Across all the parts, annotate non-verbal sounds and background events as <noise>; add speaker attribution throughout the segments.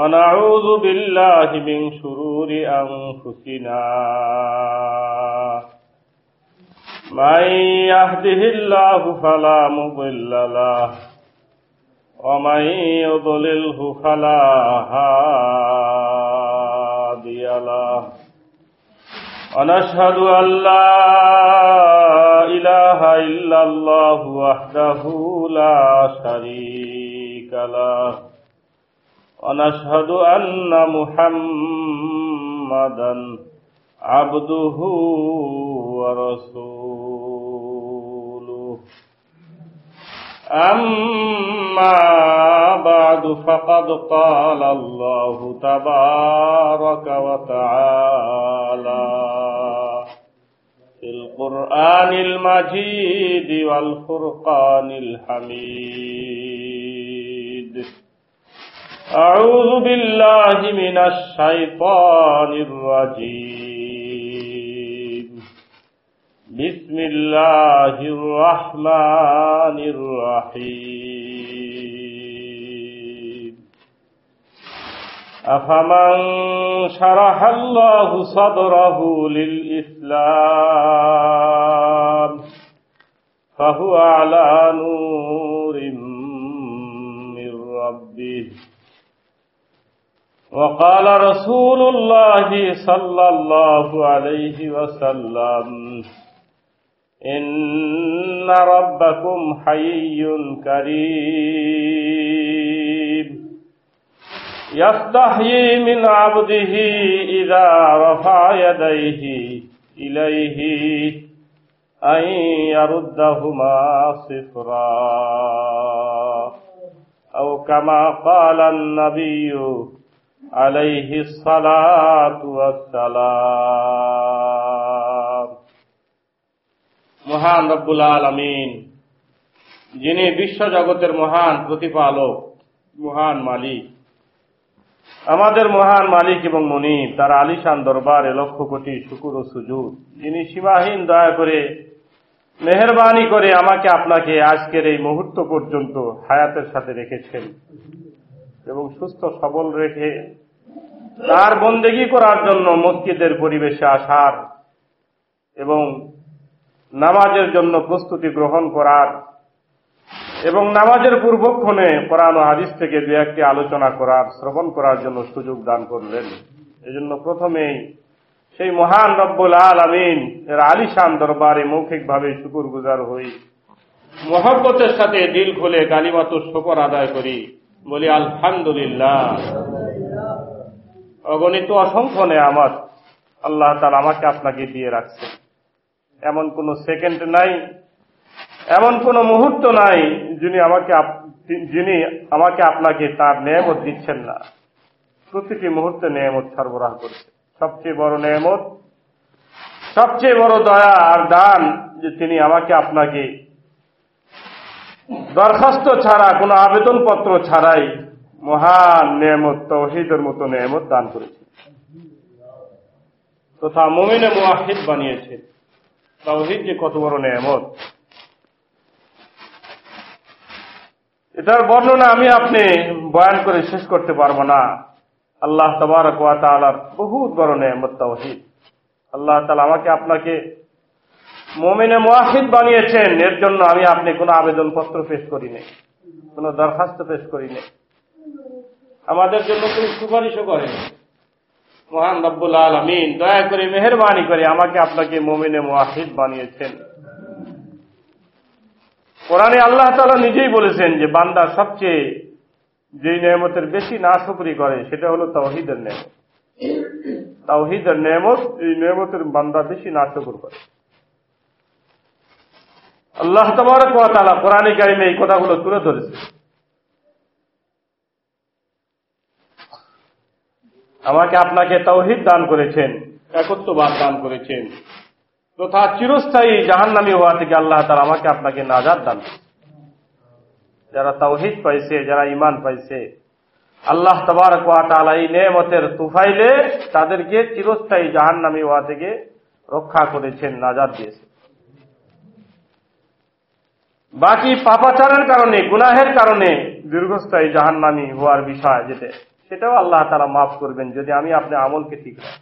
Speaker 1: ونعوذ بالله من شرور أنفسنا من يهده الله فلا مضل له ومن يضلله فلا هادي له ونشهد أن لا إله إلا الله وحده لا شريك له ونشهد أن محمدا عبده ورسوله. أما بعد فقد قال الله تبارك وتعالى في القرآن المجيد والفرقان الحميد. أعوذ بالله من الشيطان الرجيم. بسم الله الرحمن الرحيم. أفمن شرح الله صدره للإسلام فهو على نور من ربه. وقال رسول الله صلى الله عليه وسلم إن ربكم حي كريم. يستحيي من عبده إذا رفع يديه إليه أن يردهما صفرا. أو كما قال النبي عليه الصلاة والسلام মহান রব্বুল আলমিন যিনি বিশ্ব জগতের মহান প্রতিপালক মহান মালিক আমাদের মহান মালিক এবং মনিব তার আলিশান দরবারে লক্ষ কোটি শুকুর ও সুযোগ যিনি সীমাহীন দয়া করে মেহরবানি করে আমাকে আপনাকে আজকের এই মুহূর্ত পর্যন্ত হায়াতের সাথে রেখেছেন এবং সুস্থ সবল রেখে তার বন্দেগি করার জন্য মসজিদের পরিবেশে আসার এবং নামাজের জন্য প্রস্তুতি গ্রহণ করার এবং নামাজের পূর্বক্ষণে কোরআন হাদিস থেকে দু একটি আলোচনা করার, শ্রবণ করার জন্য সুযোগ দান করলেন। এজন্য প্রথমেই সেই মহান রব্বুল আল আমিন এর আলিশান দরবারে মৌখিকভাবে শুকুর গুজার হই, মহব্বতের সাথে দিল খুলে কালিমাত শকর আদায় করি। বলি, আলহামদুলিল্লাহ। অগণিত অসংখ্য নেয়ামত আল্লাহ তার আমাকে আপনাকে দিয়ে রাখছে। এমন কোন সেকেন্ড নাই, এমন কোন মুহূর্ত নাই যিনি আমাকে যিনি আমাকে আপনাকে তার নেয়ামত দিচ্ছেন না। প্রতিটি মুহূর্তে নেয়ামত সরবরাহ করছে। সবচেয়ে বড় নেয়ামত, সবচেয়ে বড় দয়া আর দান যে তিনি আমাকে আপনাকে দরখাস্ত ছাড়া, কোনো আবেদনপত্র ছাড়াই মহান নেয়ামত, তৌহিদের মতো নেয়ামত দান করেছে। তথা মোমিনে মুয়াহিদ বানিয়েছে। তাওহিদ যে কত বড় নেয়ামত। এটার বর্ণনা আমি আপনি বয়ান করে শেষ করতে পারব না। আল্লাহ তাআলার বহুত বড় নেয়ামত তাওহিদ আল্লাহ তালা আমাকে আপনাকে মোমিনে মুয়াহিদ বানিয়েছেন, এর জন্য আমি আপনি কোনো আবেদনপত্র পেশ করি নাই কোনো দরখাস্ত পেশ করি নাই আমাদের জন্য কোনো সুপারিশও করেন। মহান রব্বুল আলমিন, দয়া করে, মেহরবানি করে আমাকে আপনাকে মোমিনে মুয়াহিদ বানিয়েছেন। কোরআনে আল্লাহ তালা নিজেই বলেছেন যে, বান্দা সবচেয়ে যেই নেমতের বেশি না শুকরি করে, সেটা হলো তাওহিদের নেমত তাওহিদের নেমত এই নেমতের বান্দা বেশি না শুকুর করে। আল্লাহ ওয়া তাআলা কোরআনে কারিমে এই কথাগুলো তুলে ধরেছে। আমাকে আপনাকে তৌহিদ দান করেছেন, একত্ববাদ দান করেছেন। তথা চিরস্থায়ী জাহান্নামী হওয়া থেকে আল্লাহ তালা আমাকে আপনাকে নাজাদ দান যারা তাওহিদ পাইছে, যারা ইমান পাইছে, আল্লাহ তবারক ওয়া তাআলা এই নেমতের তুফাইলে তাদেরকে চিরস্থায়ী জাহান্নামী হওয়া থেকে রক্ষা করেছেন নাজাদ দিয়েছেন। বাকি পাপাচারের কারণে, গুনাহের কারণে দীর্ঘস্থায়ী জাহান্নামী হওয়ার বিষয় যেটা সেটাও আল্লাহ তারা মাফ করবেন যদি আমি আপনি আমলকে ঠিক রাখি।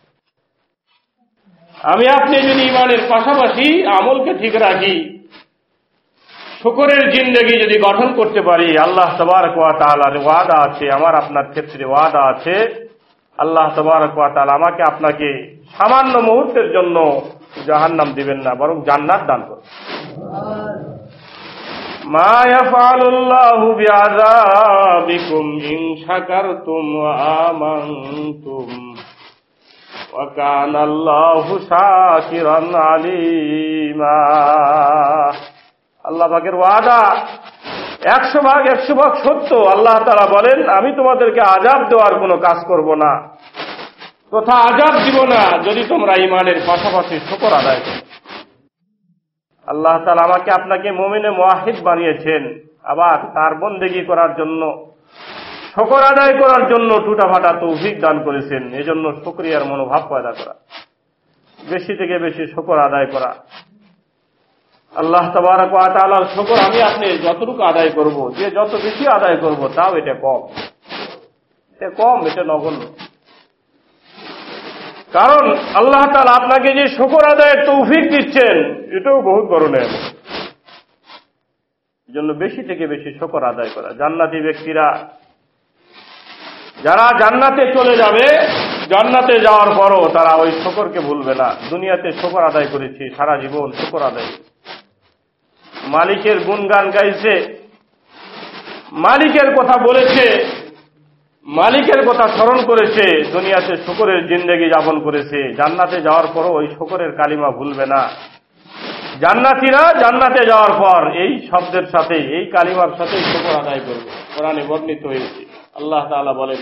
Speaker 1: আমি আপনি যদি ইমানের পাশাপাশি আমলকে ঠিক রাখি, শুকরের জিন্দগি যদি গঠন করতে পারি, আল্লাহ তবারক ওয়া তাআলার ওয়াদা আছে, আমার আপনার ক্ষেত্রে ওয়াদা আছে, আল্লাহ তবারক ওয়া তাআলা আমাকে আপনাকে সামান্য মুহূর্তের জন্য জাহান্নাম দিবেন না, বরং জান্নাত দান করবেন। মা আলিমা। আল্লাহ পাকের ওয়াদা একশো ভাগ একশো ভাগ সত্য। আল্লাহ তারা বলেন, আমি তোমাদেরকে আজাব দেওয়ার কোনো কাজ করব না। তথা আজাব দিব না যদি তোমরা ইমানের পাশাপাশি শকর আদায় করো। আল্লাহ তালা আমাকে আপনাকে মোমিনে মোয়াহিদ বানিয়েছেন আবার তার বন্দেগি করার জন্য, শকর আদায় করার জন্য টুটাফাটা তৌফিক দান করেছেন। এজন্য শুক্রিয়ার মনোভাব পয়দা করা। বেশি থেকে বেশি শকর আদায় করা। আল্লাহ তবারক ওয়া তাআলার শকর আমি আপনি যতটুকু আদায় করব, যে যত বেশি আদায় করব, তাও এটা কম। এটা কম, এটা নগণ্য। কারণ আল্লাহ তাআলা আপনাকে যে শকর আদায়ের তৌফিক দিচ্ছেন, এটাও বহুত বড় নেয় জন্য বেশি থেকে বেশি শকর আদায় করা। জান্নাতি ব্যক্তিরা যারা জান্নাতে চলে যাবে, জান্নাতে যাওয়ার পরও তারা ওই শকরকে ভুলবে না। দুনিয়াতে শকর আদায় করেছি, সারা জীবন শকর আদায়। মালিকের গুণগান গাইছে, মালিকের কথা বলেছে মালিকের কথা স্মরণ করেছে দুনিয়াতে শুকরের জিন্দগি যাপন করেছে জান্নাতে যাওয়ার পরও ওই শুকরের কালিমা ভুলবে না জান্নাতিরা জান্নাতে যাওয়ার পর এই শব্দের সাথে এই কালিমার সাথেই শুকর আদায় করবে কোরআনে বর্ণিত হয়েছে আল্লাহ তাআলা বলেন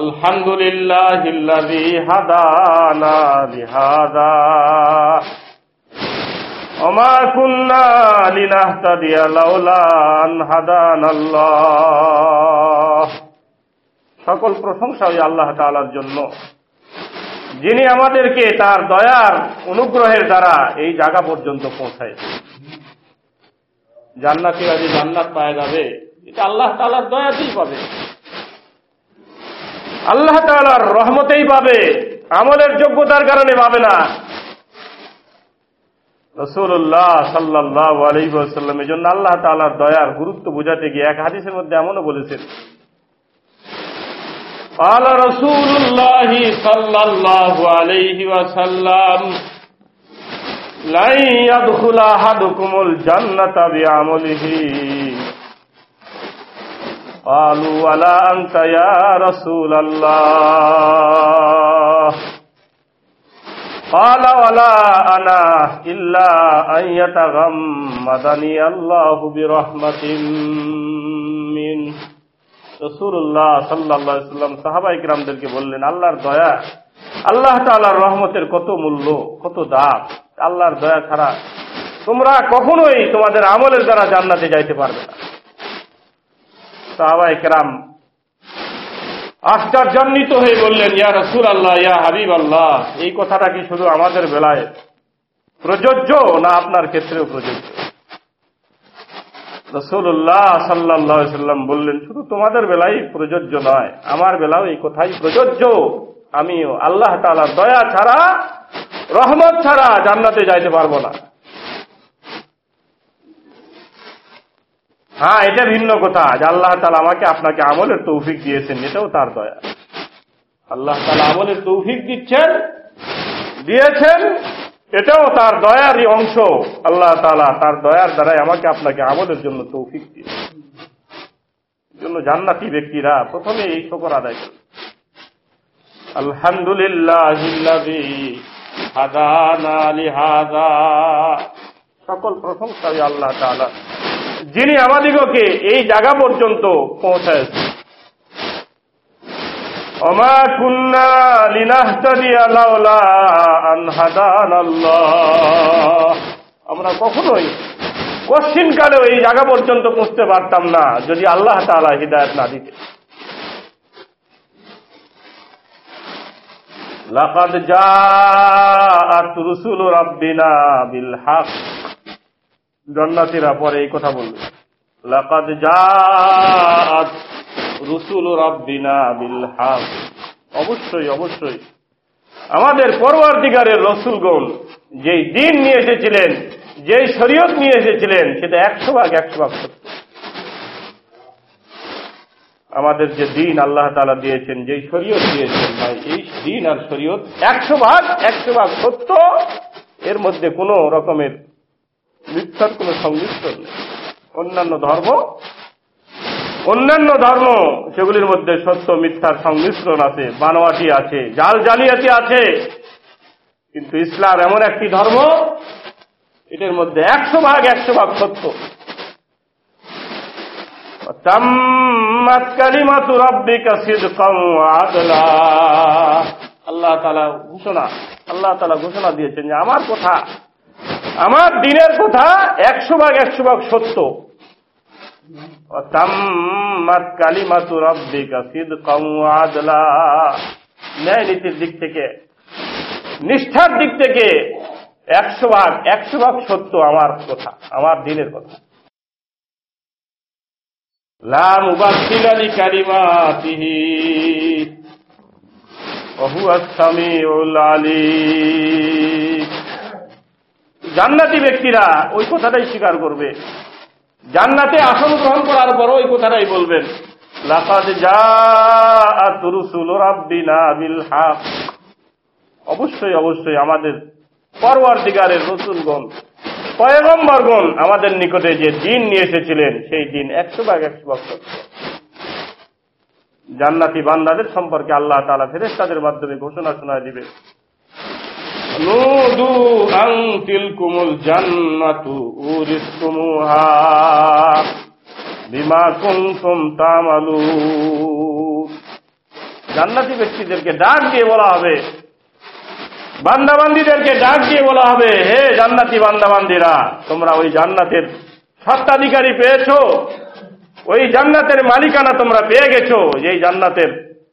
Speaker 1: আলহামদুলিল্লাহ হাদানা লিহাদা وما كنا لنهتدي لولا أن هدانا الله সকল প্রশংসা ওই আল্লাহ তাআলার জন্য। যিনি আমাদেরকে তার দয়ার অনুগ্রহের দ্বারা এই জায়গা পর্যন্ত পৌঁছায় জান্নাতিরা যে জান্নাত পাওয়া যাবে। এটা আল্লাহ তাআলার দয়াতেই পাবে। আল্লাহ তাআলার রহমতেই পাবে। আমলের যোগ্যতার কারণে পাবে না। রসুল্লাহ সাল্লাহ আলহিবাসাল্লাম এই জন্য আল্লাহ তালার দয়ার গুরুত্ব বোঝাতে গিয়ে এক হাদিসের মধ্যে এমনও বলেছেন قال رسول الله صلى الله عليه وسلم لن يدخل أحدكم الجنة بعمله قالوا ولا أنت يا رسول الله قال ولا أنا إلا أن يتغمدني الله برحمة منه রসুল্লাহ সাল্লাহ সাল্লাম সাহাবা ইকরামদেরকে বললেন, আল্লাহর দয়া, আল্লাহ তাআলার রহমতের কত মূল্য, কত দাম। আল্লাহর দয়া ছাড়া তোমরা কখনোই তোমাদের আমলের দ্বারা জান্নাতে যাইতে পারবে না। সাহাবা ইকরাম আশ্চর্যান্বিত হয়ে বললেন, ইয়া রসুল আল্লাহ ইয়া হাবিব আল্লাহ এই কথাটা কি শুধু আমাদের বেলায় প্রযোজ্য না আপনার ক্ষেত্রেও প্রযোজ্য? রসুল্লাহ সাল্লাহ সাল্লাম বললেন, শুধু তোমাদের বেলায় প্রযোজ্য নয়, আমার বেলাও এই কথাই প্রযোজ্য। আমিও আল্লাহ তালার দয়া ছাড়া, রহমত ছাড়া জান্নাতে যাইতে পারব না। হ্যাঁ এটা ভিন্ন কথা যে আল্লাহ তালা আমাকে আপনাকে আমলের তৌফিক দিয়েছেন, এটাও তার দয়া। আল্লাহ তালা আমলের তৌফিক দিচ্ছেন, দিয়েছেন। এটাও তার দয়ারই অংশ। আল্লাহ তালা তার দয়ার দ্বারাই আমাকে আপনাকে আমলের জন্য তৌফিক দিয়েছেন জন্য জান্নাতি ব্যক্তিরা প্রথমে এই শকর আদায় করে আলহামদুলিল্লাহ সকল প্রশংসা আল্লাহ তাআলা যিনি আমাদিগকে এই জায়গা পর্যন্ত পৌঁছায়ছেন। وما كنا لنهتدي لولا أن هدانا الله আমরা কখনোই কশ্চিন কালে এই জায়গা পর্যন্ত পৌঁছতে পারতাম না যদি আল্লাহ তাআলা হিদায়ত না দিতে লাকাদ জাআত রুসুল রাব্বিনা বিল হক জান্নাতীরা পরে এই কথা বলবে লাকাদ জাআত রুসুল অবশ্যই অবশ্যই। আমাদের পরওয়ারদিগারের রসুলগণ যেই দিন নিয়ে এসেছিলেন, যেই শরীয়ত নিয়ে এসেছিলেন, সেটা একশো ভাগ একশো ভাগ সত্য। আমাদের যে দিন আল্লাহ তালা দিয়েছেন, যেই শরীয়ত দিয়েছেন ভাই, এই দিন আর শরীয়ত একশো ভাগ একশো ভাগ সত্য। এর মধ্যে কোনো রকমের মিথ্যার কোনো সংমিশ্রণ নেই। অন্যান্য ধর্ম অন্যান্য ধর্ম, সেগুলির মধ্যে সত্য, মিথ্যার সংমিশ্রণ আছে, বানোয়াটি আছে, জাল জালিয়াতি আছে। কিন্তু ইসলাম এমন একটি ধর্ম, এটার মধ্যে একশো ভাগ একশো ভাগ সত্য। আল্লাহ তাআলা ঘোষণা, আল্লাহ তাআলা ঘোষণা দিয়েছেন যে আমার কথা, আমার দিনের কথা একশো ভাগ একশো ভাগ সত্য। তাম্মাত কালিমাতু রাব্বিকা সিদকান ওয়া ন্যায় নীতির দিক থেকে, নিষ্ঠার দিক থেকে একশো ভাগ একশো ভাগ সত্য আমার কথা, আমার দিনের কথা। লা মুবাদদিলা লিকালিমাতিহি ওয়া হুয়া সামিউল আলিম। জান্নাতি ব্যক্তিরা ওই কথাটাই স্বীকার করবে। জান্নাতে আসন গ্রহণ করার পরও ওই কথাটাই বলবেন অবশ্যই অবশ্যই আমাদের পরওয়ার দিগারের রসুলগণ, পয়গম্বরগণ আমাদের নিকটে যে দিন নিয়ে এসেছিলেন, সেই দিন একশো ভাগ একশো ভাগ জান্নাতি বান্দাদের সম্পর্কে আল্লাহ তালা ফেরেস তাদের মাধ্যমে ঘোষণা শোনায় দিবে নুদু আং তিলকুমুল জান্নাতু বিমা কুনতুম তামালুন জান্নাতি ব্যক্তিদেরকে ডাক দিয়ে বলা হবে। বান্দাবান্দিদেরকে ডাক দিয়ে বলা হবে, হে জান্নাতি বান্দাবান্দিরা, তোমরা ওই জান্নাতের সত্তাধিকারী পেয়েছ। ওই জান্নাতের মালিকানা তোমরা পেয়ে গেছো। যেই জান্নাতের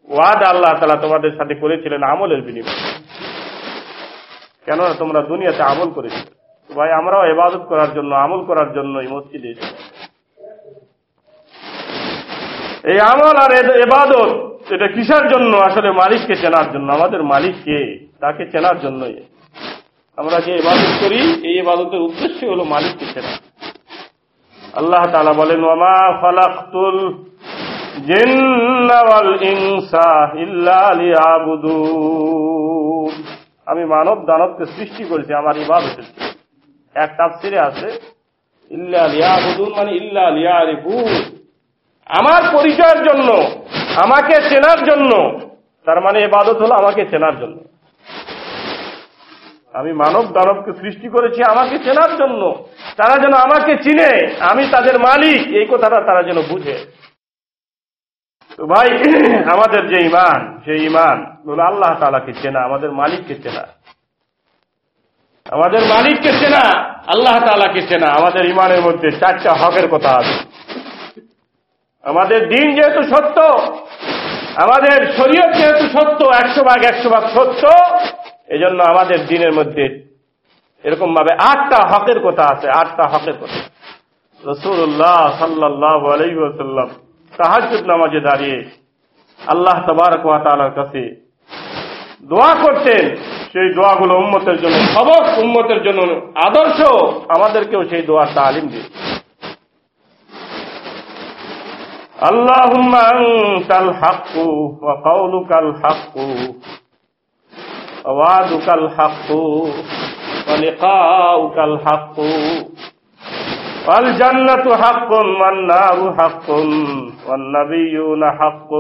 Speaker 1: ওয়াদ আল্লাহ তালা তোমাদের সাথে করেছিলেন আমলের বিনিময়ে। কেননা তোমরা দুনিয়াতে আমল করেছ। ভাই, আমরাও এবাদত করার জন্য, আমল করার জন্য এই মসজিদে এই আমল আর এবাদত এটা কিসের জন্য? আসলে মালিককে চেনার জন্য। আমাদের মালিক কে? তাকে চেনার জন্যই। আমরা যে ইবাদত করি, এই ইবাদতের উদ্দেশ্য হলো মালিককে চেনা। আল্লাহ তাআলা বলেন, ওয়ামা ফালাকতুল জিন্না ওয়াল ইনসা ইল্লা লিয়াবুদুন। আমি মানব দানবকে সৃষ্টি করেছি, আমার ইবাদতের এক তাফসিরে আছে, ইল্লা মানে ইল্লা আমার পরিচয়ের জন্য, আমাকে চেনার জন্য, তার মানে এবাদত হলো আমাকে চেনার জন্য। আমি মানব দানবকে সৃষ্টি করেছি আমাকে চেনার জন্য। তারা যেন আমাকে চিনে, আমি তাদের মালিক, এই কথাটা তারা যেন বুঝে। তো ভাই, <coughs> আমাদের যে ইমান সেই ইমান হলো আল্লাহ তালাকে চেনা, আমাদের মালিককে চেনা। আমাদের মালিককে চেনা, আল্লাহ তালাকে চেনা, আমাদের ইমানের মধ্যে চারটা হকের কথা আছে। আমাদের দিন যেহেতু সত্য, আমাদের শরীয়ত যেহেতু সত্য, একশো ভাগ একশো ভাগ সত্য, এজন্য আমাদের দিনের মধ্যে এরকম ভাবে আটটা হকের কথা আছে, আটটা হকের কথা। রসুল্লাহ সাল্লাহ আলাইসাল্লাম তাহাজুদ নামাজে দাঁড়িয়ে আল্লাহ তবারক তালার কাছে দোয়া করতেন সেই দোয়াগুলো উম্মতের জন্য সবক উম্মতের জন্য আদর্শ আমাদেরকেও সেই দোয়ার তালিম দিয়ে اللهم أنت الحق وقولك الحق ووعدك الحق ولقاؤك الحق والجنة حق والنار حق والنبيون حق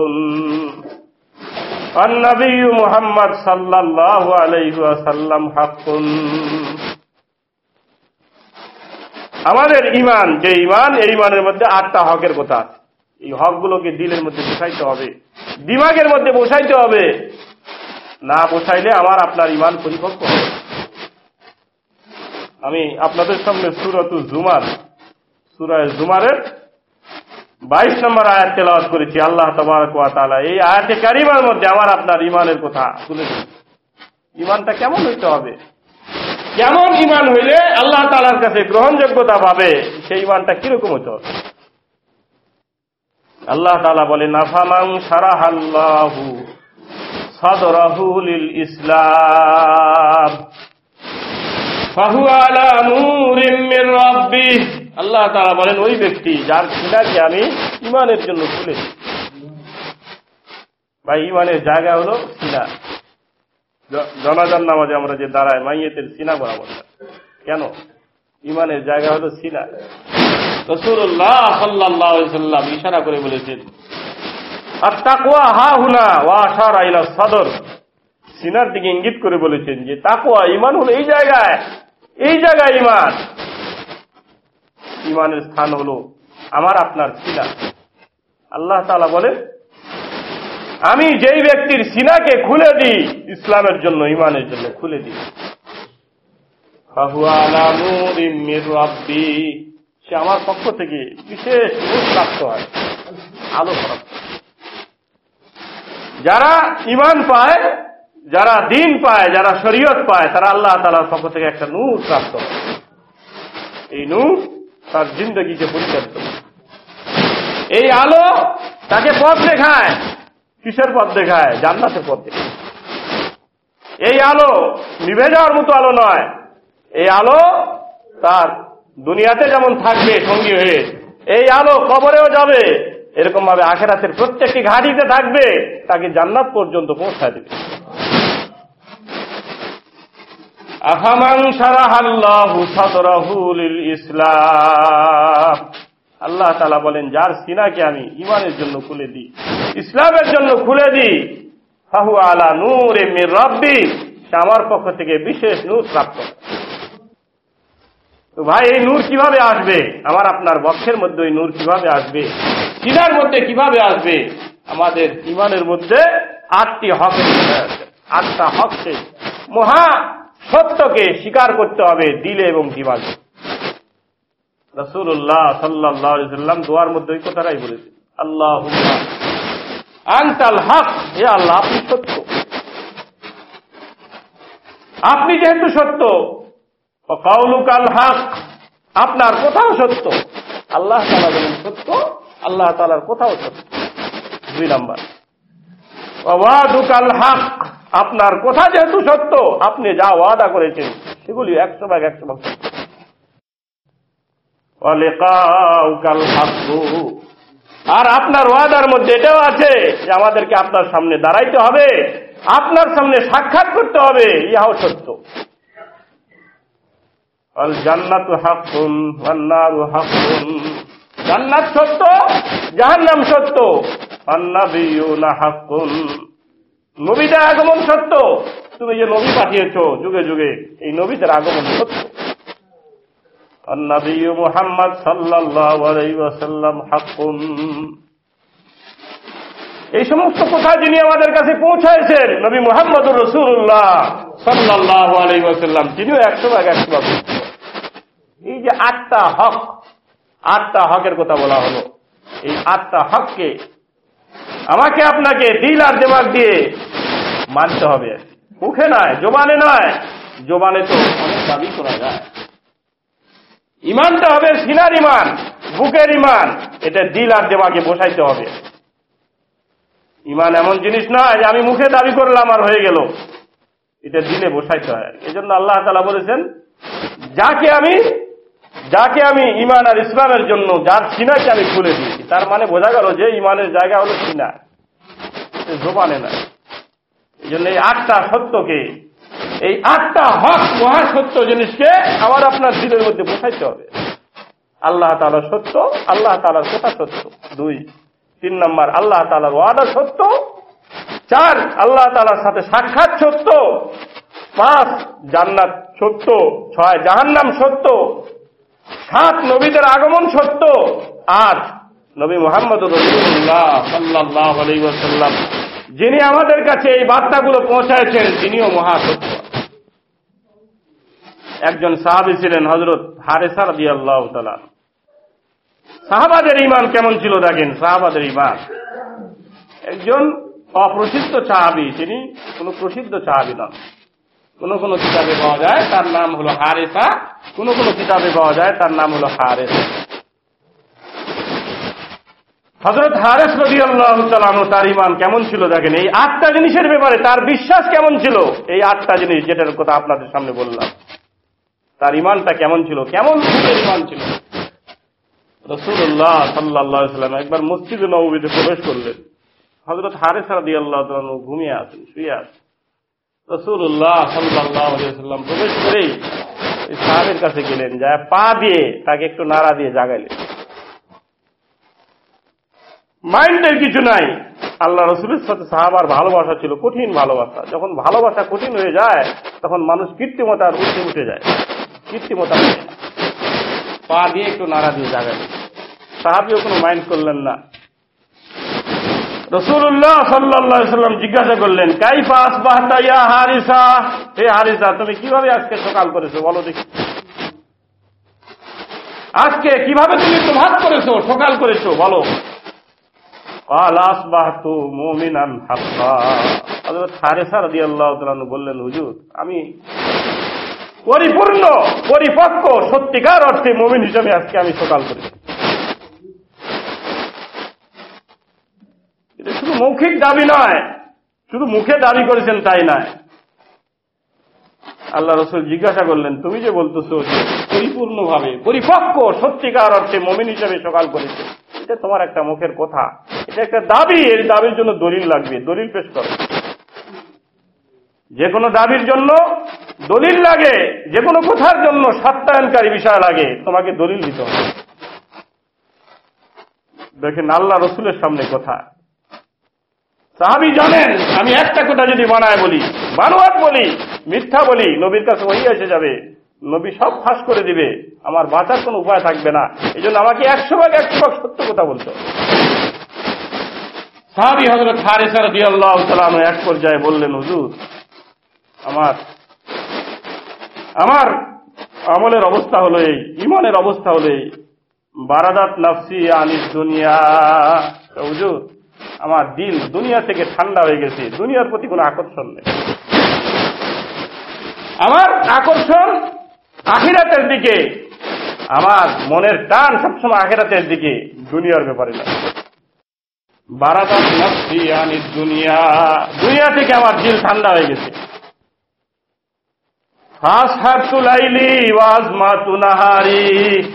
Speaker 1: والنبي محمد صلى الله عليه وسلم حق আমাদের ইমান যে ইমান এই ইমানের মধ্যে আটটা হকের কথা আছে এই হকগুলোকে দিলের মধ্যে ঢুকাইতে হবে দিমাগের মধ্যে বসাইতে হবে না বসাইলে আমার আপনার ইমান পরিপক্ক হবে আমি আপনাদের সামনে সুরত জুমার সুরায় জুমারের বাইশ নম্বর আয়াত তেলাওয়াত করেছি। আল্লাহ তাআলা এই আয়াতে কারিমার মধ্যে আমার আপনার ইমানের কথা তুলে দিয়েছি ইমানটা কেমন হইতে হবে? কেমন ইমান হইলে আল্লাহ তালার কাছে গ্রহণযোগ্যতা পাবে? সেই ইমানটা কীরকম হতে হবে? আল্লাহ তালা বলে নাফামাং সারাহাল্লাহু সদরাহু লিল ইসলাম ফাহু আলা নূরিম মির রাব্বিহ আল্লাহ তাআলা বলেন, ওই ব্যক্তি যার সিনাকে আমি ইমানের জন্য খুলেছি বা ইমানের জায়গা হলো সিনা। জ- জনাজান নামাজে আমরা যে দাঁড়ায় মাইয়েতের সিনা বরাবর। কেন? ইমানের জায়গা হলো সিনা। রসুল্লাহ সাল্লাহ ইশারা করে বলেছেন আর তাকুয়া হা হুনা ওয়া আশার আইলা সদর। সিনার দিকে ইঙ্গিত করে বলেছেন যে তাকুয়া ইমান হলো এই জায়গায়। এই জায়গায় ইমান ইমানের স্থান হলো আমার, আপনার সিনা। আল্লাহ তাআলা বলেন, আমি যেই ব্যক্তির সিনাকে খুলে দিই, ইসলামের জন্য, ইমানের জন্য খুলে দিই। সে আমার পক্ষ থেকে বিশেষ প্রাপ্ত হয়। আলো যারা ইমান পায়, যারা দিন পায়, যারা শরীয়ত পায়, তারা আল্লাহ তালার পক্ষ থেকে একটা নূর প্রাপ্ত হয়। এই নূর তার জিন্দগিকে পরিচালিত। এই আলো তাকে পথ দেখায়, কিসের পথ দেখায়? জান্নাতের পথ দেখায়। এই আলো নিভে যাওয়ার মতো আলো নয়। এই আলো তার দুনিয়াতে যেমন থাকবে সঙ্গী হয়ে, এই আলো কবরেও যাবে। এরকম ভাবে আখেরাতের প্রত্যেকটি ঘাটিতে থাকবে, তাকে জান্নাত পর্যন্ত পৌঁছায় দেবে। আফামান ইসলাম। আল্লাহ তালা বলেন, যার সিনাকে আমি ইমানের জন্য খুলে দিই, ইসলামের জন্য খুলে দিই হাহু আলা নূরে মির রাব্বি আমার পক্ষ থেকে বিশেষ নূর প্রাপ্ত। তো ভাই, এই নূর কীভাবে আসবে? আমার আপনার বক্ষের মধ্যে ওই নূর কীভাবে আসবে? সিনার মধ্যে কীভাবে আসবে? আমাদের ইমানের মধ্যে আটটি হক আটটা হককে মহা সত্যকে স্বীকার করতে হবে দিলে এবং জীবানে রসুল্লাহ সাল্লাহ সাল্লাম দোয়ার মধ্যে ওই কথাটাই বলেছে আল্লাহ আনতাল হক, হে আল্লাহ, আপনি সত্য। আপনি যেহেতু সত্য কাউলুকাল হক, আপনার কোথাও সত্য। আল্লাহ তালা বলেন, সত্য, আল্লাহ তালার কোথাও সত্য। দুই নাম্বার। ওয়াদুকাল হক আপনার কথা যেহেতু সত্য, আপনি যা ওয়াদা করেছেন, সেগুলি একশো ভাগ একশো ভাগ। আর আপনার ওয়াদার মধ্যে এটাও আছে যে আমাদেরকে আপনার সামনে দাঁড়াইতে হবে, আপনার সামনে সাক্ষাৎ করতে হবে, ইহাও সত্য। জান্নাতু ওয়ান নারু জান্নাত সত্য, জাহান্নাম সত্য। হাক্কুন। নবীদের আগমন সত্য তুমি যে নবী পাঠিয়েছো যুগে যুগে এই নবীদের আগমন সত্য النبي محمد صلى الله عليه وسلم حق এই সমস্ত কথা যিনি আমাদের কাছে পৌঁছাইছেন নবী মোহাম্মদুর রসুল্লাহ সাল্লাহ আলাই ওয়াসাল্লাম তিনিও একশো ভাগ একশো ভাগ সত্য। এই যে আটটা হক আটটা হকের কথা বলা হলো এই আটটা হককে আমাকে আপনাকে দিল আর দেমাগ দিয়ে মানতে হবে। মুখে নয়, জোবানে নয়। জোবানে তো অনেক দাবি করা যায়। ইমানটা হবে সিনার ইমান, বুকের ইমান। এটা দিল আর দেমাগে বসাইতে হবে। ইমান এমন জিনিস নয় যে আমি মুখে দাবি করলাম আর হয়ে গেল। এটা দিলে বসাইতে হয়। এই জন্য আল্লাহ তালা বলেছেন, যাকে আমি যাকে আমি ইমান আর ইসলামের জন্য, যার সিনাকে আমি খুলে দিয়েছি, তার মানে বোঝা গেল যে ইমানের জায়গা হলো সিনা। জোবানে না জন্য এই আটটা সত্যকে, এই আটটা হক মহা সত্য জিনিসকে আমার আপনার দিলের মধ্যে বোঝাইতে হবে। আল্লাহ তালা সত্য, আল্লাহ তালার কথা সত্য। দুই, তিন নম্বর, আল্লাহ তালার ওয়াদা সত্য। চার, আল্লাহ তালার সাথে সাক্ষাৎ সত্য। পাঁচ, জান্নাত সত্য। ছয়, জাহান্নাম সত্য। সাত, নবীদের আগমন সত্য। আট, নবী মোহাম্মদ রসুল্লাহ সাল্লাহ আলাইসাল্লাম যিনি আমাদের কাছে এই বার্তাগুলো পৌঁছায়ছেন তিনিও মহাসত্য। একজন সাহাবি ছিলেন হজরত হারেসা রবি আল্লাহ সাহাবাদের ইমান কেমন ছিল দেখেন? সাহাবাদের ইমান একজন অপ্রসিদ্ধ সাহাবি, তিনি কোন প্রসিদ্ধ সাহাবি নন। কোন কোন কিতাবে পাওয়া যায়, তার নাম হলো হারেসা, কোন কোন কিতাবে পাওয়া যায়, তার নাম হলো হারেস। হজরত হারেস রবি আল্লাহ তার ইমান কেমন ছিল দেখেন? এই আটটা জিনিসের ব্যাপারে তার বিশ্বাস কেমন ছিল? এই আটটা জিনিস যেটার কথা আপনাদের সামনে বললাম। তার ইমানটা কেমন ছিল? কেমন ইমান ছিল? রসুল্লাহ সাল্লাহাম একবার মসজিদে নবীতে প্রবেশ করলেন। হজরত হারেস রাদি আল্লাহ ঘুমিয়ে আছেন, শুয়ে আছেন। রসুল্লাহ সাল্লাহাম প্রবেশ করেই সাহাবের কাছে গেলেন যা পা দিয়ে তাকে একটু নাড়া দিয়ে জাগাইলেন। মাইন্ডের কিছু নাই। আল্লাহ রসুলের সাথে সাহাবার ভালোবাসা ছিল, কঠিন ভালোবাসা। যখন ভালোবাসা কঠিন হয়ে যায়, তখন মানুষ কৃত্রিমতার উঠে উঠে যায়। কৃত্রিমতা পা দিয়ে একটু নাড়া দিয়ে জাগাইলেন সাহাবিও কোনো মাইন্ড করলেন না। রসুল্লাহ সাল্লাহ সাল্লাম জিজ্ঞাসা করলেন কাই পাস বাহতা ইয়া হারিসা? হে হারিসা, তুমি কীভাবে আজকে সকাল করেছ? বলো দেখি। আজকে কীভাবে তুমি প্রভাত করেছ? সকাল করেছ? বলো। বললেন, হুজুর, আমি পরিপূর্ণ, পরিপক্ক, সত্যিকার অর্থে মমিন হিসেবে আজকে আমি সকাল করেছি এটা শুধু মৌখিক দাবি নয়, শুধু মুখে দাবি করেছেন তাই নয়। আল্লাহ রসুল জিজ্ঞাসা করলেন, তুমি যে বলতেছো পরিপূর্ণভাবে, পরিপক্ক, সত্যিকার অর্থে মমিন হিসেবে সকাল করেছে এটা তোমার একটা মুখের কথা। এটা একটা দাবি, এই দাবির জন্য দলিল লাগবে, দলিল পেশ করো। যে কোনো দাবির জন্য দলিল লাগে, যে কোনো কথার জন্য সত্যায়নকারী বিষয় লাগে, তোমাকে দলিল দিতে হবে। দেখেন আল্লাহ রসুলের সামনে কথা। সাহাবি জানেন, আমি একটা কথা যদি বানায় বলি, বানোয়াট বলি, মিথ্যা বলি, নবীর কাছে ওই এসে যাবে, নবী সব ফাঁস করে দিবে, আমার বাঁচার কোনো উপায় থাকবে না। এই আমাকে একশো ভাগ একশো ভাগ সত্য কথা বলতো সাহাবি হজরত হারেসার দিয়াল্লাহ সালাম এক পর্যায়ে বললেন, হুজুর, আমার আমার আমলের অবস্থা হলো এই ইমানের অবস্থা হলো এই। বারাদাত নাফসি আনিস দুনিয়া। হুজুর, আমার দিল দুনিয়া থেকে ঠান্ডা হয়ে গেছে, দুনিয়ার প্রতি কোনো আকর্ষণ নেই। আমার আকর্ষণ আখিরাতের দিকে, আমার মনের টান সবসময় আখেরাতের দিকে, দুনিয়ার ব্যাপারে না। দুনিয়া। দুনিয়া থেকে আমার দিল ঠান্ডা হয়ে গেছে।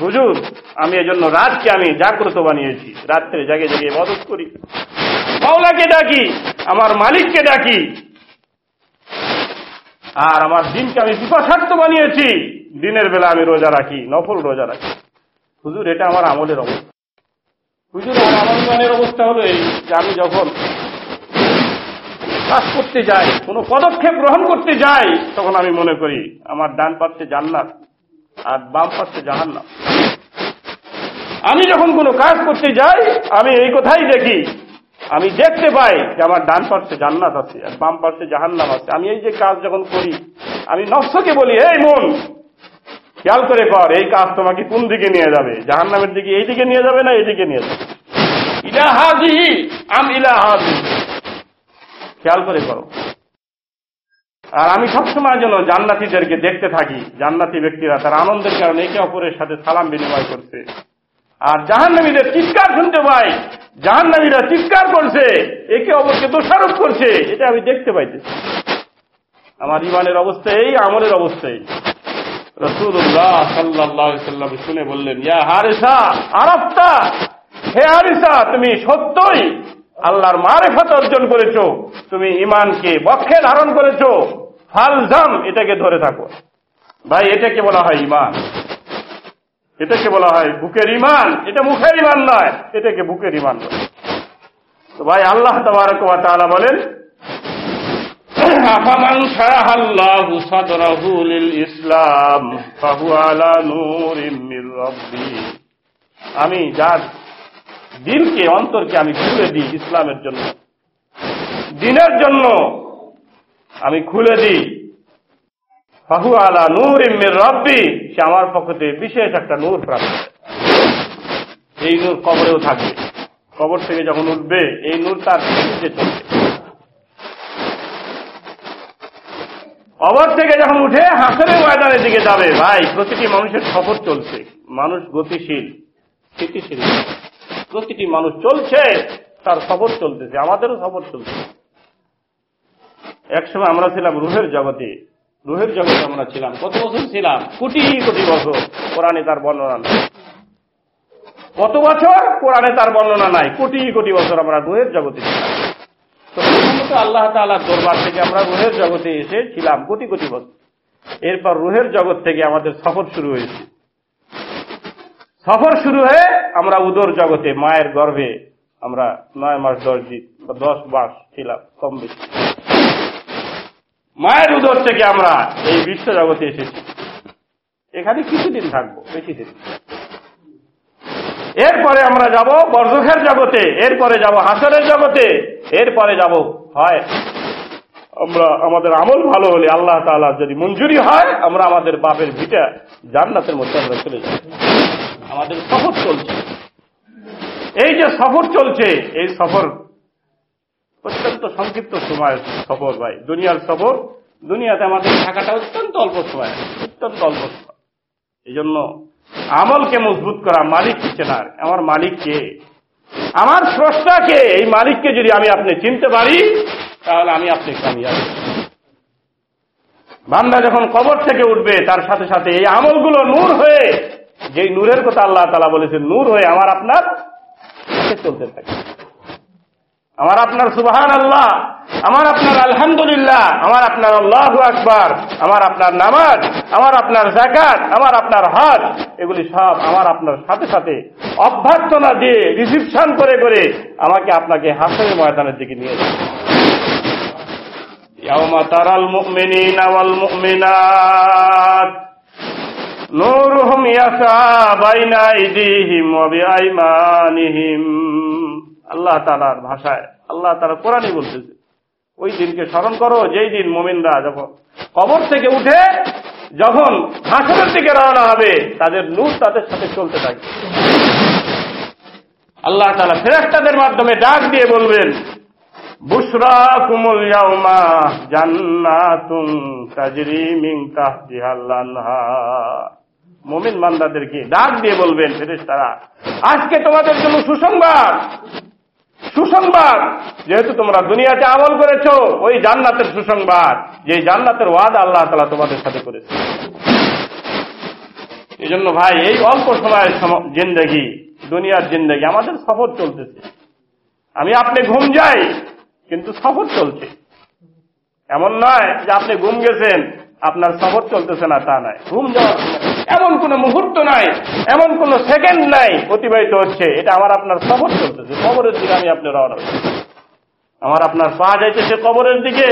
Speaker 1: হুজুর, আমি এজন্য রাতকে আমি জাগ্রত বানিয়েছি। রাত্রে জাগে জাগে মদত করি। মাওলাকে ডাকি, আমার মালিককে ডাকি। আর আমার দিনকে আমি পিপাসার্থ বানিয়েছি। দিনের বেলা আমি রোজা রাখি, নফল রোজা রাখি। হুজুর, এটা আমার আমলের অবস্থা। হুজুর, আমার আমলের অবস্থা হলো এই যে আমি যখন কাজ করতে যাই, কোনো পদক্ষেপ গ্রহণ করতে যাই, তখন আমি মনে করি আমার ডান পাচ্ছে জান্নাত আর বাম পাচ্ছে জাহান্নাম। আমি যখন কোনো কাজ করতে যাই, আমি এই কথাই দেখি, আমি দেখতে পাই যে আমার ডান পার্শ্বে জান্নাত আছে আর বাম পার্শ্বে জাহান্নাম আছে। আমি এই যে কাজ যখন করি, আমি নফসকে বলি, এই মন খেয়াল করে কর এই কাজ তোমাকে কোন দিকে নিয়ে যাবে? জাহান্নামের দিকে এই দিকে নিয়ে যাবে না এই দিকে নিয়ে যাবে? ইলাহাজি আম ইলাহাজি খেয়াল করে করো। আর আমি সবসময় যেন জান্নাতিদেরকে দেখতে থাকি জান্নাতি ব্যক্তিরা তার আনন্দের কারণে একে অপরের সাথে সালাম বিনিময় করছে। আর জাহান্নামীদের চিৎকার শুনতে পাই জাহান্নামীরা চিৎকার করছে একে অপরকে দোষারোপ করছে এটা আমি দেখতে পাইতেছি। আমার ইমানের অবস্থা এই আমলের অবস্থা এই। রসুল্লাহ সাল্লাহ শুনে বললেন, ইয়া হারেসা হে হারিসা, তুমি সত্যই আল্লাহর মারেফত অর্জন করেছ। তুমি ইমানকে বক্ষে ধারণ করেছ। ফালজাম এটাকে ধরে থাকো। ভাই, এটাকে বলা হয় ইমান এটাকে বলা হয় বুকের ইমান এটা মুখের ইমান নয়, এটাকে বুকের ইমান বলে। তো ভাই, আল্লাহ তালা বলেন আফামান শারাহাল্লাহু সাদরাহু লিল ইসলাম, ফাহু আলা নূরিম মির রাব্বি। আমি যার দিলকে অন্তরকে আমি খুলে দিই ইসলামের জন্য। দিনের জন্য আমি খুলে দিই। ফাহু আলা নূর ইমের রব্বি, সে আমার পক্ষতে বিশেষ একটা নূর প্রাপ্ত। এই নূর কবরেও থাকবে। কবর থেকে যখন উঠবে, এই নূর তার চলবে। কবর থেকে যখন উঠে হাসরের ময়দানের দিকে যাবে, ভাই, প্রতিটি মানুষের সফর চলছে। মানুষ গতিশীল, স্থিতিশীল। প্রতিটি মানুষ চলছে, তার সফর চলতেছে, আমাদেরও সফর চলছে। একসময় আমরা ছিলাম রুহের জগতে। রুহের জগতে আমরা ছিলাম। কত বছর ছিলাম? কোটি কোটি বছর। কোরআনে তার বর্ণনা নাই। কত বছর? কোরআনে তার বর্ণনা নাই। কোটি কোটি বছর আমরা রুহের জগতে ছিলাম। প্রথমত আল্লাহ তাআলার দরবার থেকে আমরা রুহের জগতে এসে ছিলাম কোটি কোটি বছর। এরপর রুহের জগৎ থেকে আমাদের সফর শুরু হয়েছে। সফর শুরু হয়ে আমরা উদর জগতে, মায়ের গর্ভে আমরা নয় মাস দশ দিন বা দশ মাস ছিলাম, কম বেশি। মায়ের উদর থেকে আমরা এই বিশ্ব জগতে এসেছি। এখানে কিছুদিন থাকব, বেশি দিন। এরপরে আমরা যাব বর্ধকের জগতে, এরপরে যাব হাসরের জগতে, এরপরে যাব হয়, আমরা, আমাদের আমল ভালো হলে আল্লাহ তাআলা যদি মঞ্জুরি হয়, আমরা আমাদের বাপের ভিটা জান্নাতের মধ্যে আমরা চলে যাব আমাদের সফর চলছে। এই যে সফর চলছে, এই সফর অত্যন্ত সংক্ষিপ্ত সময়ের সফর ভাই। দুনিয়ার সফর, দুনিয়াতে আমাদের থাকাটা অত্যন্ত অল্প সময়, অত্যন্ত অল্প সময়। এই জন্য আমলকে মজবুত করা মালিক চেনার আমার মালিক কে? আমার স্রষ্টাকে, এই মালিককে যদি আমি আপনি চিনতে পারি, তাহলে আমি আপনি কামিয়াব। বান্দা যখন কবর থেকে উঠবে, তার সাথে সাথে এই আমলগুলো নূর হয়ে, যেই নূরের কথা আল্লাহ তালা বলেছে নূর হয়ে আমার আপনার চলতে থাকে আমার আপনার সুবাহান আল্লাহ আমার আপনার আলহামদুলিল্লাহ, আমার আপনার আল্লাহ আকবার, আমার আপনার নামাজ, আমার আপনার জাকাত আমার আপনার হাত এগুলি সব আমার আপনার সাথে সাথে অভ্যর্থনা দিয়ে রিসিপশন করে করে আমাকে আপনাকে হাসের ময়দানের দিকে নিয়ে যাবে। তারাল মুমিনিন আওয়াল মুমিনাত। নূরুহুম ইয়াসা বাইনা আইদিহিম ওয়া আল্লাহ তালার ভাষায়, আল্লাহ তালা কোরআনই বলতেছে। ওই দিনকে স্মরণ করো, যেই দিন মোমিনরা যখন কবর থেকে উঠে যখন হাসনের দিকে রওনা হবে, তাদের নূর তাদের সাথে চলতে থাকে। আল্লাহ তালা ফেরেস্তাদের মাধ্যমে ডাক দিয়ে বলবেন বুসরা কুমুল ইয়াউমা জান্নাতুন তাজরি মিন তাহতিহাল আনহার। ডাক দিয়ে বলবেন, ফেরেশতারা, আজকে তোমাদের জন্য সুসংবাদ। সুসংবাদ। যেহেতু তোমরা দুনিয়াতে আমল করেছ, ওই জান্নাতের সুসংবাদ যে জান্নাতের ওয়াদা আল্লাহ তালা তোমাদের সাথে করেছে। এই জন্য ভাই, এই অল্প সময়ের জিন্দগি, দুনিয়ার জিন্দগি আমাদের সফর চলতেছে। আমি আপনি ঘুম যাই, কিন্তু সফর চলছে। এমন নয় যে আপনি ঘুম গেছেন আপনার সফর চলতেছে না, তা নয়। ঘুম এমন কোন মুহূর্ত নাই, এমন কোন সেকেন্ড নাই অতিবাহিত হচ্ছে, এটা আমার আপনার সফর চলতেছে। কবরের দিকে আমি আপনি রওনা আমার আপনার পা যাইতেছে কবরের দিকে।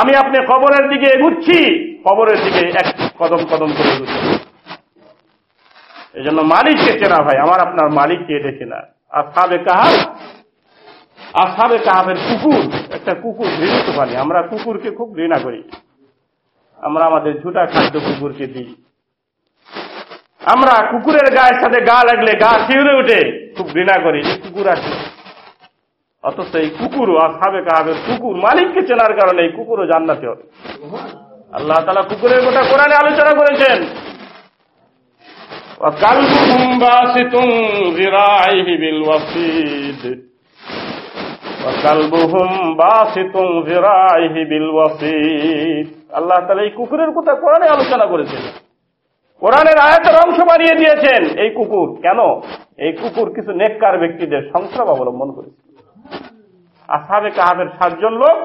Speaker 1: আমি আপনি কবরের দিকে এগুচ্ছি, কবরের দিকে এক কদম কদম করে এগুচ্ছি। এই জন্য মালিককে চেনা ভাই, আমার আপনার মালিককে এটা চেনা আর সাবে আর আসাবে কাহাবের কুকুর, একটা কুকুর ঘৃণিত পানি আমরা কুকুরকে খুব ঘৃণা করি। আমরা আমাদের ঝুটা খাদ্য কুকুরকে দিই। আমরা কুকুরের গায়ের সাথে গা লাগলে গা শিউরে উঠে, খুব ঘৃণা করি কুকুর আছে। অথচ এই কুকুর আসহাবে কাহাবের কুকুর, মালিককে চেনার কারণে এই কুকুরও জান্নাতে হবে। আল্লাহ তালা কুকুরের কথা কোরআনে আলোচনা করেছেন। কালবুহুম বাসিতুম জিরাইহি বিল ওয়াসিদ। আল্লাহ তাআলা এই কুকুরের কথা কোরআনে আলোচনা করেছেন। কোরআনের আয়াতের অংশ বানিয়ে দিয়েছেন এই কুকুর। কেন? এই কুকুর কিছু নেককার ব্যক্তিদের সংস্রব অবলম্বন করেছে। আসাবে কাহাবের সাতজন লোক,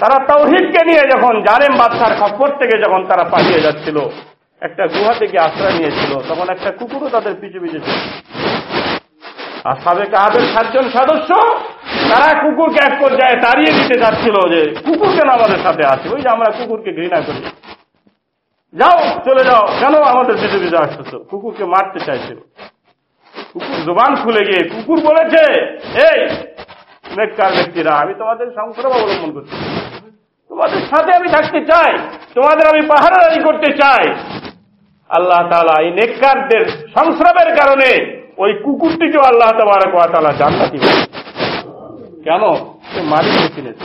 Speaker 1: তারা তৌহিদকে নিয়ে যখন জানেম বাদশার খপ্পর থেকে যখন তারা পালিয়ে যাচ্ছিল, একটা গুহা থেকে আশ্রয় নিয়েছিল, তখন একটা কুকুরও তাদের পিছু পিছু ছিল। আর সাবেক আহাবের সাতজন সদস্য তারা কুকুরকে এক পর্যায়ে তাড়িয়ে দিতে যাচ্ছিল যে কুকুর কেন আমাদের সাথে আছে? ওই যে আমরা কুকুরকে ঘৃণা করি। যাও, চলে যাও। কেন আমাদের পিছু পিছু আসতেছ? কুকুরকে মারতে চাইছিল। কুকুর জবান খুলে গিয়ে, কুকুর বলেছে, এই, নেককার ব্যক্তিরা, আমি তোমাদের সংস্রব অবলম্বন করছি। তোমাদের সাথে আমি থাকতে চাই। তোমাদের আমি পাহারাদারি করতে চাই। আল্লাহ তালা এই নেককারদের সংস্রবের কারণে ওই কুকুরটিকেও আল্লাহ তোমার তালা জান্নাতি বলে। কেন? মালিককে চিনেছে।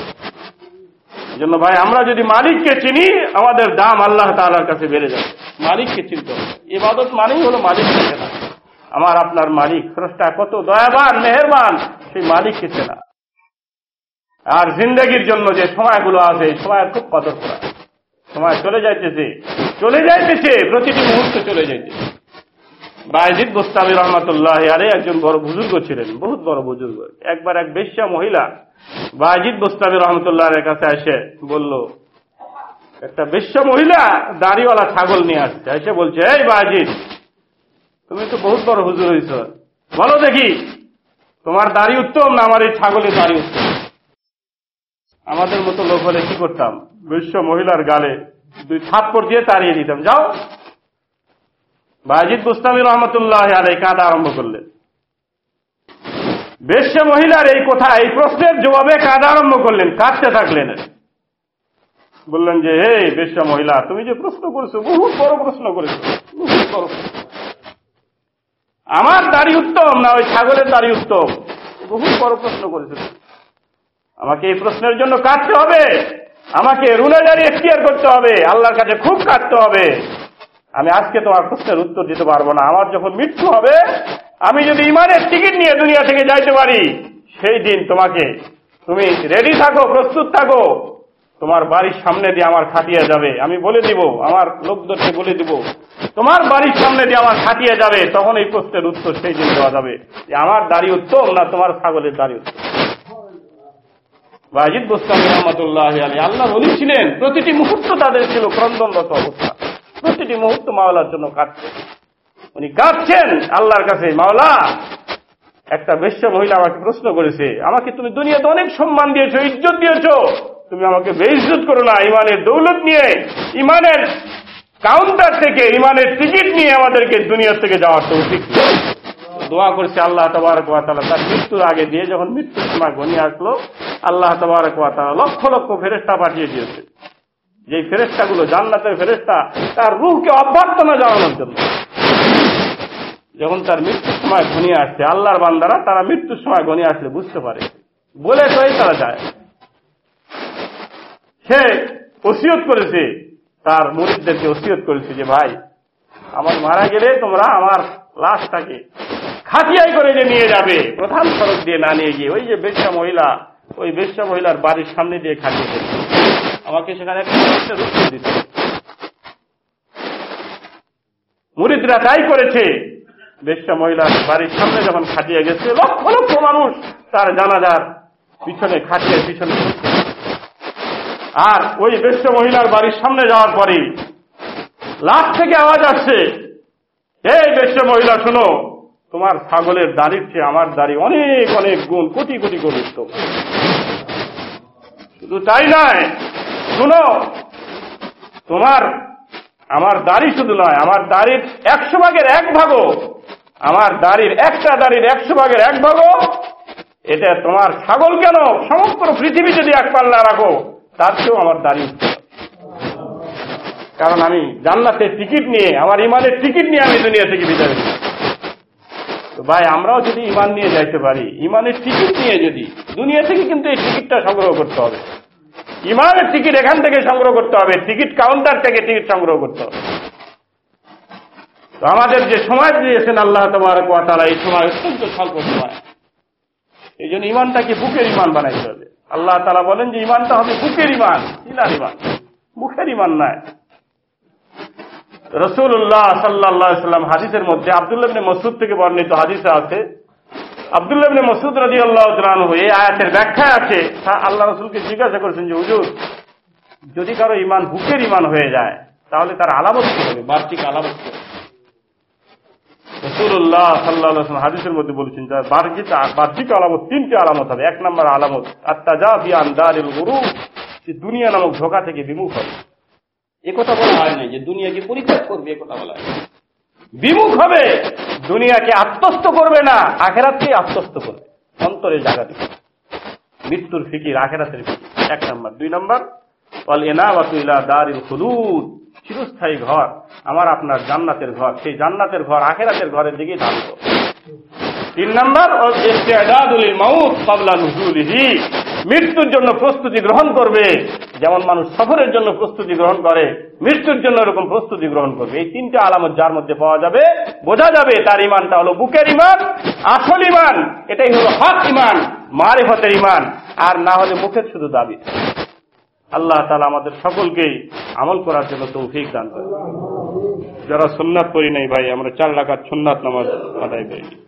Speaker 1: জন্য ভাই, আমরা যদি মালিককে চিনি, আমাদের দাম আল্লাহ তালার কাছে বেড়ে যাবে। মালিককে চিনতে হবে। ইবাদত মানেই হলো মালিককে চেনা। আমার আপনার মালিক, স্রষ্টা কত দয়াবান, মেহেরবান, সেই মালিককে চেনা। আর জিন্দগির জন্য যে সময়গুলো আছে সময়ের খুব কদর করা সময় চলে যাইতেছে। চলে যাইতেছে, প্রতিটি মুহূর্তে চলে যাইতেছে। বাইজিদ গোস্তাবি রহমতুল্লাহ আরে একজন বড় বুজুর্গ ছিলেন, বহুত বড় বুজুর্গ। একবার এক বেশ্যা মহিলা বাইজিদ গোস্তাবি রহমতুল্লাহ কাছে এসে বলল, একটা বেশ্যা মহিলা দাড়িওয়ালা ছাগল নিয়ে আসছে। এসে বলছে, এই বাইজিদ, তুমি তো বহুত বড় হুজুর হয়েছ বলো দেখি, তোমার দাড়ি উত্তম না আমার এই ছাগলের দাড়ি উত্তম? আমাদের মতো লোক হলে কি করতাম? বিশ্ব মহিলার গালে দুই থাপ্পড় দিয়ে তাড়িয়ে দিতাম। যাও বাজিদ গোস্তামি রহমতুল্লাহ আলাই কাঁদা আরম্ভ করলেন। বেশ্য মহিলার এই কথা, এই প্রশ্নের জবাবে কাঁদা আরম্ভ করলেন, কাঁদতে থাকলেন। বললেন যে হে বেশ্য মহিলা, তুমি যে প্রশ্ন করেছ, বহুত বড় প্রশ্ন করেছ বড় আমার দাড়ি উত্তম না ওই ছাগলের দাড়ি উত্তম? বহু বড় প্রশ্ন করেছ। আমাকে এই প্রশ্নের জন্য কাটতে হবে। আমাকে রুনাজারি এখতিয়ার করতে হবে। আল্লাহর কাছে খুব কাটতে হবে। আমি আজকে তোমার প্রশ্নের উত্তর দিতে পারব না। আমার যখন মৃত্যু হবে, আমি যদি ইমানের টিকিট নিয়ে দুনিয়া থেকে যাইতে পারি, সেই দিন তোমাকে, তুমি রেডি থাকো, প্রস্তুত থাকো, তোমার বাড়ির সামনে দিয়ে আমার খাটিয়ে যাবে। আমি বলে দিব, আমার লোকদেরকে বলে দিব, তোমার বাড়ির সামনে দিয়ে আমার খাটিয়ে যাবে, তখন এই প্রশ্নের উত্তর সেই দিন দেওয়া যাবে। যে আমার দাড়ি উত্তম না তোমার ছাগলের দাড়ি উত্তম বাজিদ বোস্তানি রহমতুল্লাহ আলী আল্লাহ বলি ছিলেন। প্রতিটি মুহূর্ত তাদের ছিল ক্রন্দনরত অবস্থা। প্রতিটি মুহূর্ত মাওলার জন্য কাঁদছে উনি কাঁদছেন, আল্লাহর কাছে, মাওলা, একটা বেশ্য মহিলা আমাকে প্রশ্ন করেছে, আমাকে তুমি দুনিয়াতে অনেক সম্মান দিয়েছ, ইজ্জত দিয়েছ। তুমি আমাকে বেইজ্জত করো না, ইমানের দৌলত নিয়ে, ইমানের কাউন্টার থেকে, ইমানের টিকিট নিয়ে আমাদেরকে দুনিয়া থেকে যাওয়ার তো উচিত দোয়া করছে আল্লাহ তবরক তালা তার মৃত্যুর আগে দিয়ে যখন মৃত্যুর সময় ঘনিয়ে আসলো, আল্লাহ তবরক তালা লক্ষ লক্ষ ফেরেস্তা পাঠিয়ে দিয়েছে। যে ফেরেস্তাগুলো জান্নাতের ফেরেস্তা তার রুহকে অভ্যর্থনা জানানোর জন্য। যখন তার মৃত্যুর সময় ঘনিয়ে আসছে, আল্লাহর বান্দারা তারা মৃত্যুর সময় ঘনিয়ে আসলে বুঝতে পারে। বলে তোই তারা যায়। সে ওসিয়ত করেছে, তার মরিদদেরকে ওসিয়ত করেছে যে, ভাই, আমার মারা গেলে তোমরা আমার লাশটাকে খাটিয়াই করে যে নিয়ে যাবে। প্রধান সড়ক দিয়ে না নিয়ে গিয়ে ওই যে বেশ্যা মহিলা, ওই বেশ্যা মহিলার বাড়ির সামনে দিয়ে খাটিয়ে আমাকে সেখানে মুরিদরা তাই করেছে। বেশ্যা মহিলার বাড়ির সামনে যখন খাটিয়ে গেছে, লক্ষ লক্ষ মানুষ তার জানাজার পিছনে খাটিয়ে পিছনে আর ওই বেশ্য মহিলার বাড়ির সামনে যাওয়ার পরে লাখ থেকে আওয়াজ আসছে এই বেশ্য মহিলা, শোনো, তোমার ছাগলের দাড়ির চেয়ে আমার দাড়ি অনেক অনেক গুণ, কোটি কোটি উত্তম। শুধু তাই নয় শুনো, তোমার, আমার দাড়ি শুধু নয়, আমার দাড়ির একশো ভাগের এক ভাগও, আমার দাড়ির একটা দাড়ির একশো ভাগের এক ভাগও এটা তোমার ছাগল কেন সমগ্র পৃথিবী যদি এক পাল্লা রাখো, তার চেয়েও আমার দাড়ি কারণ আমি জান্নাতের টিকিট নিয়ে, আমার ইমানের টিকিট নিয়ে আমি দুনিয়া থেকে বিদায় তো ভাই, আমরাও যদি ইমান নিয়ে যাইতে পারি, ইমানের টিকিট নিয়ে যদি, দুনিয়া থেকে কিন্তু এই টিকিটটা সংগ্রহ করতে হবে। ইমানের টিকিট এখান থেকে সংগ্রহ করতে হবে, টিকিট কাউন্টার থেকে টিকিট সংগ্রহ করতে হবে। আমাদের যে সময় দিয়েছেন আল্লাহ তোমার তারা এই সময় অত্যন্ত স্বল্প সময়। এই জন্য ইমানটাকে বুকের ইমান বানাইতে হবে? আল্লাহ তারা বলেন যে ইমানটা হবে বুকের ইমান চিলার ইমান মুখের ইমান নয়। রসুল্লাহ সাল্লাহ সাল্লাম হাদিসের মধ্যে আবদুল্লাহ মসুদ থেকে বর্ণিত হাদিসে আছে আবদুল্লাহ মসুদ রাজি আল্লাহ এই আয়াতের ব্যাখ্যা আছে। আল্লাহ রসুলকে জিজ্ঞাসা করেছেন যে, হুজুর, যদি কারও ইমান বুকের ইমান হয়ে যায়, তাহলে তার আলামত কি হবে? বার্ষিক আলামত কি রসুল্লাহ সাল্লাহ হাদিসের মধ্যে বলেছেন বার্ষিক বাহ্যিক আলামত, তিনটি আলামত হবে। এক নম্বর আলামত আত্মাজা বিয়ান দারিল গুরু দুনিয়া নামক ধোকা থেকে বিমুখ হবে। এ কথা বলা হয় নাই যে দুনিয়াকে পরিত্যাগ করবে? এ কথা বলা হয় বিমুখ হবে। দুনিয়াকে আত্মস্থ করবে না, আখেরাতকেই আত্মস্থ করবে। অন্তরে দিবে মৃত্যুর ফিকির আখেরাতের ফিকির। এক নম্বর। দুই নম্বর অল এনাওয়াতুল্লা দারিল খুলুদ। চিরস্থায়ী ঘর, আমার আপনার জান্নাতের ঘর। সেই জান্নাতের ঘর আখেরাতের ঘরের দিকে ধাবিত। তিন নম্বর মাউত কাবলা নুজুলিহি। মৃত্যুর জন্য প্রস্তুতি গ্রহণ করবে। যেমন মানুষ সফরের জন্য প্রস্তুতি গ্রহণ করে, মৃত্যুর জন্য এরকম প্রস্তুতি গ্রহণ করবে। এই তিনটা আলামত যার মধ্যে পাওয়া যাবে, বোঝা যাবে তার ইমানটা হলো বুকের ইমান, আসল ইমান, এটাই হলো হক ইমান, মারেফতের ইমান, আর না হলে মুখের শুধু দাবি। আল্লাহ তালা আমাদের সকলকেই আমল করার জন্য তৌফিক দান করে যারা সুন্নাত করি নাই ভাই, আমরা চার লাখার সুন্নাত নামাজ আদায় করি।